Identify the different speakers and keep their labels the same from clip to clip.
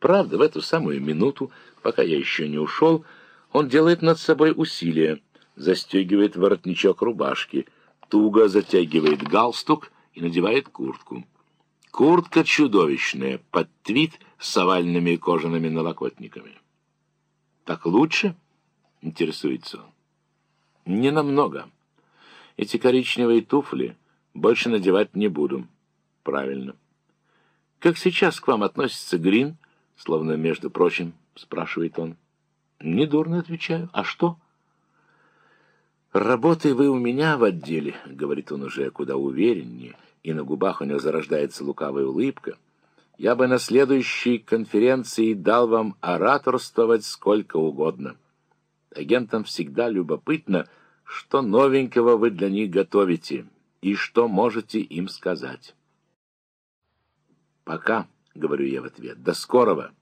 Speaker 1: Правда, в эту самую минуту, пока я еще не ушел, он делает над собой усилие, застегивает воротничок рубашки, туго затягивает галстук и надевает куртку. Куртка чудовищная, под твит с овальными кожаными налокотниками. «Так лучше?» — интересуется он. «Не намного. Эти коричневые туфли больше надевать не буду». «Правильно». «Как сейчас к вам относится Грин?» Словно, между прочим, спрашивает он. «Недурно отвечаю. А что?» «Работай вы у меня в отделе», — говорит он уже куда увереннее, — и на губах у него зарождается лукавая улыбка, я бы на следующей конференции дал вам ораторствовать сколько угодно. Агентам всегда любопытно, что новенького вы для них готовите и что можете им сказать. «Пока», — говорю я в ответ, — «до скорого».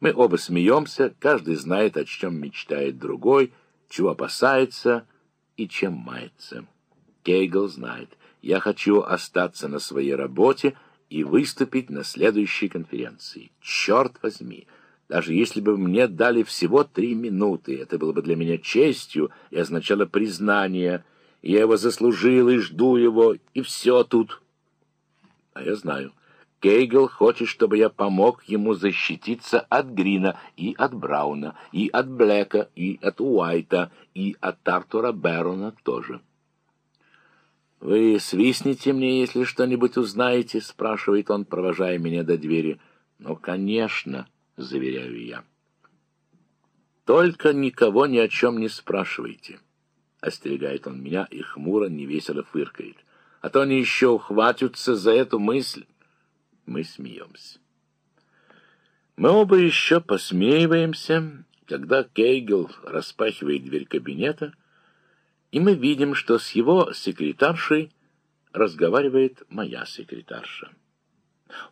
Speaker 1: Мы оба смеемся, каждый знает, о чем мечтает другой, чего опасается и чем мается. Кейгл знает — я хочу остаться на своей работе и выступить на следующей конференции. Черт возьми! Даже если бы мне дали всего три минуты, это было бы для меня честью и означало признание. Я его заслужил и жду его, и все тут. А я знаю, Кейгл хочет, чтобы я помог ему защититься от Грина и от Брауна, и от Блэка, и от Уайта, и от Артура Бэрона тоже. «Вы свистните мне, если что-нибудь узнаете?» — спрашивает он, провожая меня до двери. «Ну, конечно», — заверяю я. «Только никого ни о чем не спрашивайте», — остерегает он меня и хмуро, невесело фыркает. «А то они еще ухватятся за эту мысль». Мы смеемся. Мы оба еще посмеиваемся, когда Кейгл распахивает дверь кабинета — и мы видим, что с его секретаршей разговаривает моя секретарша.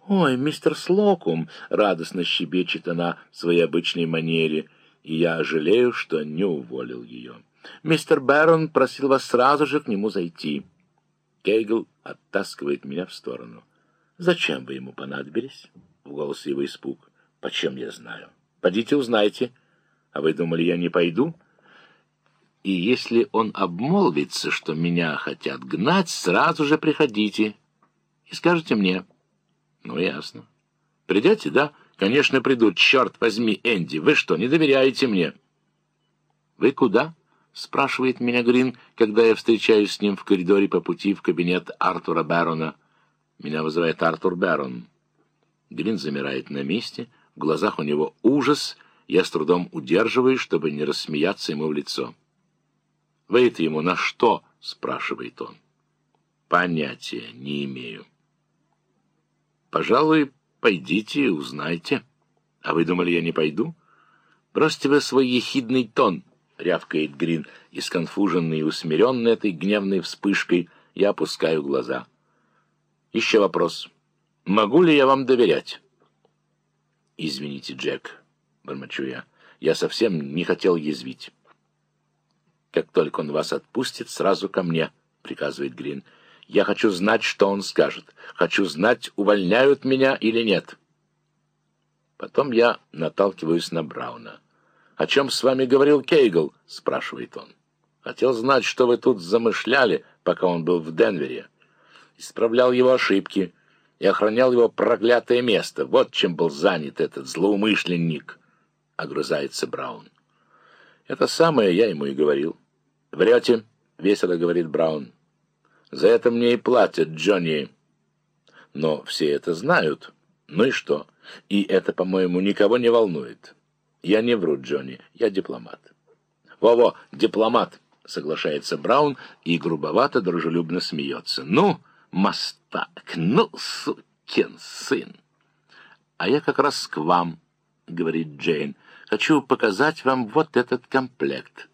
Speaker 1: «Ой, мистер Слокум!» — радостно щебечет она в своей обычной манере, и я жалею, что не уволил ее. «Мистер Бэрон просил вас сразу же к нему зайти». Кейгл оттаскивает меня в сторону. «Зачем вы ему понадобились?» — в голосе его испуг. «Почем я знаю? Пойдите узнайте. А вы думали, я не пойду?» и если он обмолвится, что меня хотят гнать, сразу же приходите и скажете мне. Ну, ясно. Придете, да? Конечно, приду. Черт возьми, Энди, вы что, не доверяете мне? Вы куда? Спрашивает меня Грин, когда я встречаюсь с ним в коридоре по пути в кабинет Артура Бэрона. Меня вызывает Артур Бэрон. Грин замирает на месте, в глазах у него ужас, я с трудом удерживаюсь, чтобы не рассмеяться ему в лицо. «Вы это ему на что?» — спрашивает он. «Понятия не имею». «Пожалуй, пойдите и узнайте. А вы думали, я не пойду?» «Бросьте вы свой ехидный тон», — рявкает Грин, и сконфуженный и усмиренный этой гневной вспышкой я опускаю глаза. «Еще вопрос. Могу ли я вам доверять?» «Извините, Джек», — бормочу я, — «я совсем не хотел язвить». Как только он вас отпустит, сразу ко мне, — приказывает Грин. Я хочу знать, что он скажет. Хочу знать, увольняют меня или нет. Потом я наталкиваюсь на Брауна. «О чем с вами говорил Кейгл?» — спрашивает он. «Хотел знать, что вы тут замышляли, пока он был в Денвере. Исправлял его ошибки и охранял его проклятое место. Вот чем был занят этот злоумышленник», — огрызается Браун. «Это самое я ему и говорил». «Врете», — весело говорит Браун. «За это мне и платят, Джонни». «Но все это знают. Ну и что? И это, по-моему, никого не волнует. Я не вру, Джонни, я дипломат». «Во-во, дипломат», — соглашается Браун и грубовато дружелюбно смеется. «Ну, мастак, ну, сукин сын!» «А я как раз к вам», — говорит Джейн. «Хочу показать вам вот этот комплект».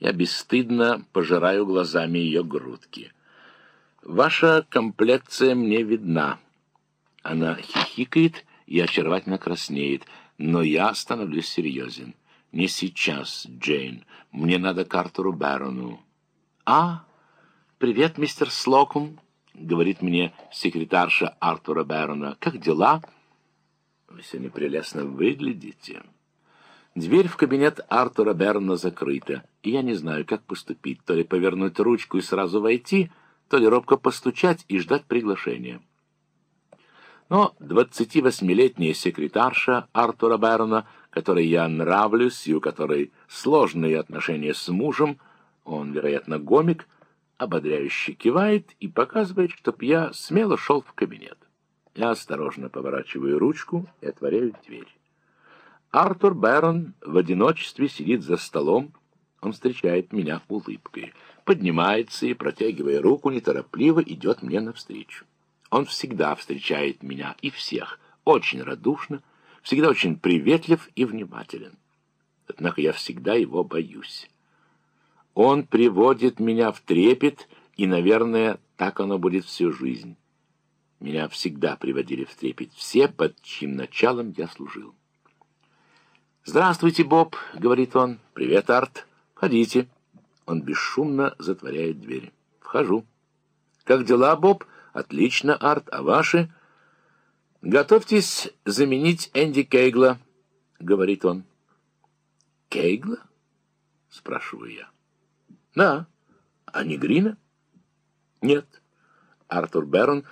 Speaker 1: Я бесстыдно пожираю глазами ее грудки. «Ваша комплекция мне видна». Она хихикает и очаровательно краснеет, но я становлюсь серьезен. «Не сейчас, Джейн. Мне надо к Артуру Барону». «А, привет, мистер Слокум», — говорит мне секретарша Артура Барона. «Как дела?» Вы сегодня прелестно выглядите. Дверь в кабинет Артура Берна закрыта, и я не знаю, как поступить, то ли повернуть ручку и сразу войти, то ли робко постучать и ждать приглашения. Но 28-летняя секретарша Артура Берна, которой я нравлюсь и у которой сложные отношения с мужем, он, вероятно, гомик, ободряюще кивает и показывает, чтоб я смело шел в кабинет. Я осторожно поворачиваю ручку и отворяю дверь. Артур Бэрон в одиночестве сидит за столом. Он встречает меня улыбкой. Поднимается и, протягивая руку, неторопливо идет мне навстречу. Он всегда встречает меня и всех очень радушно, всегда очень приветлив и внимателен. Однако я всегда его боюсь. Он приводит меня в трепет, и, наверное, так оно будет всю жизнь. Меня всегда приводили в трепет все, под чьим началом я служил. «Здравствуйте, Боб», — говорит он. «Привет, Арт. Входите». Он бесшумно затворяет дверь. «Вхожу». «Как дела, Боб?» «Отлично, Арт. А ваши?» «Готовьтесь заменить Энди Кейгла», — говорит он. «Кейгла?» — спрашиваю я. «Да. А не Грина?» «Нет». Артур Берн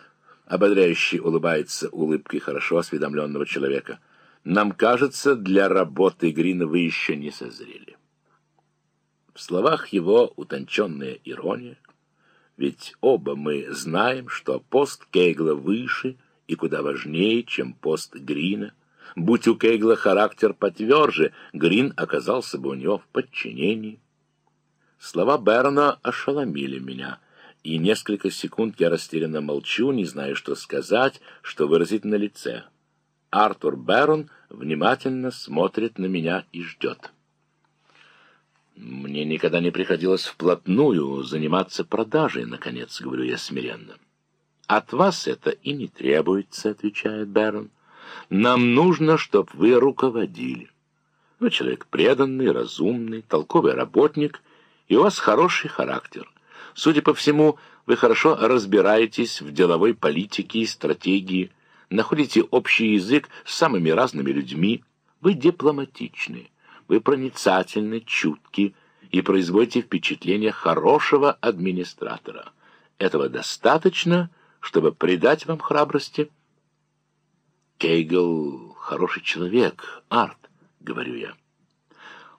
Speaker 1: ободряюще улыбается улыбкой хорошо осведомленного человека. «Нам кажется, для работы Грина вы еще не созрели». В словах его утонченная ирония, ведь оба мы знаем, что пост Кейгла выше и куда важнее, чем пост Грина. Будь у Кейгла характер потверже, Грин оказался бы у него в подчинении. Слова Берна ошеломили меня, и несколько секунд я растерянно молчу, не знаю, что сказать, что выразить на лице. Артур Берн внимательно смотрит на меня и ждет. Мне никогда не приходилось вплотную заниматься продажей, наконец, говорю я смиренно. От вас это и не требуется, отвечает Берн. Нам нужно, чтобы вы руководили. Вы человек преданный, разумный, толковый работник — и у вас хороший характер. Судя по всему, вы хорошо разбираетесь в деловой политике и стратегии, находите общий язык с самыми разными людьми, вы дипломатичны, вы проницательны, чутки и производите впечатление хорошего администратора. Этого достаточно, чтобы придать вам храбрости? Кейгл — хороший человек, Арт, — говорю я.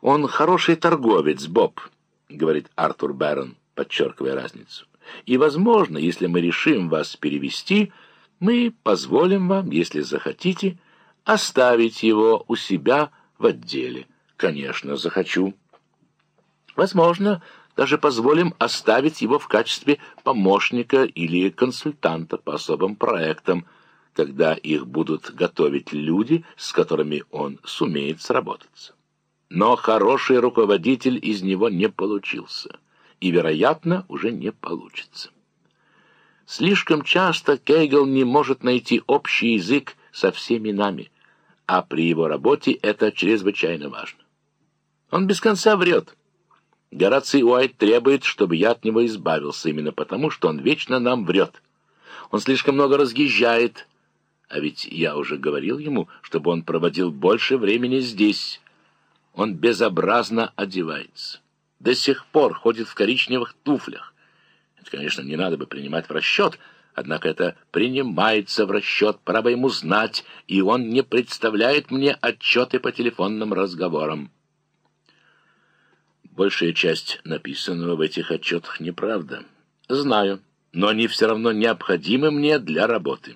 Speaker 1: Он хороший торговец, Боб, — говорит Артур Бэрон, подчеркивая разницу. И, возможно, если мы решим вас перевести, мы позволим вам, если захотите, оставить его у себя в отделе. Конечно, захочу. Возможно, даже позволим оставить его в качестве помощника или консультанта по особым проектам, когда их будут готовить люди, с которыми он сумеет сработаться но хороший руководитель из него не получился и, вероятно, уже не получится. Слишком часто Кейгл не может найти общий язык со всеми нами, а при его работе это чрезвычайно важно. Он без конца врет. Гораций Уайт требует, чтобы я от него избавился, именно потому, что он вечно нам врет. Он слишком много разъезжает, а ведь я уже говорил ему, чтобы он проводил больше времени здесь, он безобразно одевается. До сих пор ходит в коричневых туфлях. Это, конечно, не надо бы принимать в расчет, однако это принимается в расчет, пора бы ему знать, и он не представляет мне отчеты по телефонным разговорам. Большая часть написанного в этих отчетах неправда. Знаю, но они все равно необходимы мне для работы.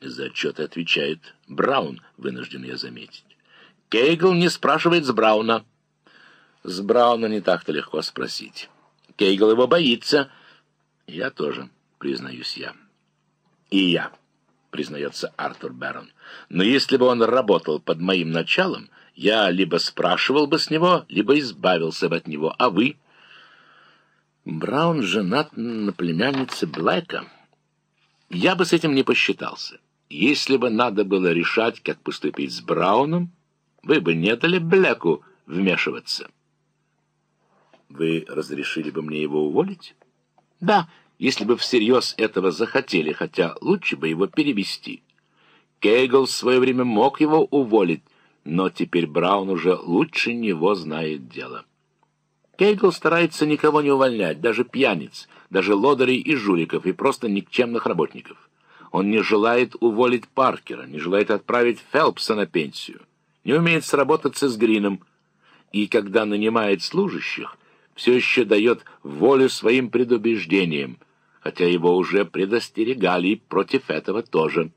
Speaker 1: За отчеты отвечает Браун, вынужден я заметить. Кейгл не спрашивает с Брауна. С Брауна не так-то легко спросить. Кейгл его боится. Я тоже, признаюсь я. И я, признается Артур Бэрон. Но если бы он работал под моим началом, я либо спрашивал бы с него, либо избавился бы от него. А вы? Браун женат на племяннице Блэка. Я бы с этим не посчитался. Если бы надо было решать, как поступить с Брауном, вы бы не дали Блеку вмешиваться. Вы разрешили бы мне его уволить? Да, если бы всерьез этого захотели, хотя лучше бы его перевести. Кейгл в свое время мог его уволить, но теперь Браун уже лучше него знает дело. Кейгл старается никого не увольнять, даже пьяниц, даже лодырей и жуликов, и просто никчемных работников. Он не желает уволить Паркера, не желает отправить Фелпса на пенсию, не умеет сработаться с Грином, и когда нанимает служащих, все еще дает волю своим предубеждениям, хотя его уже предостерегали против этого тоже.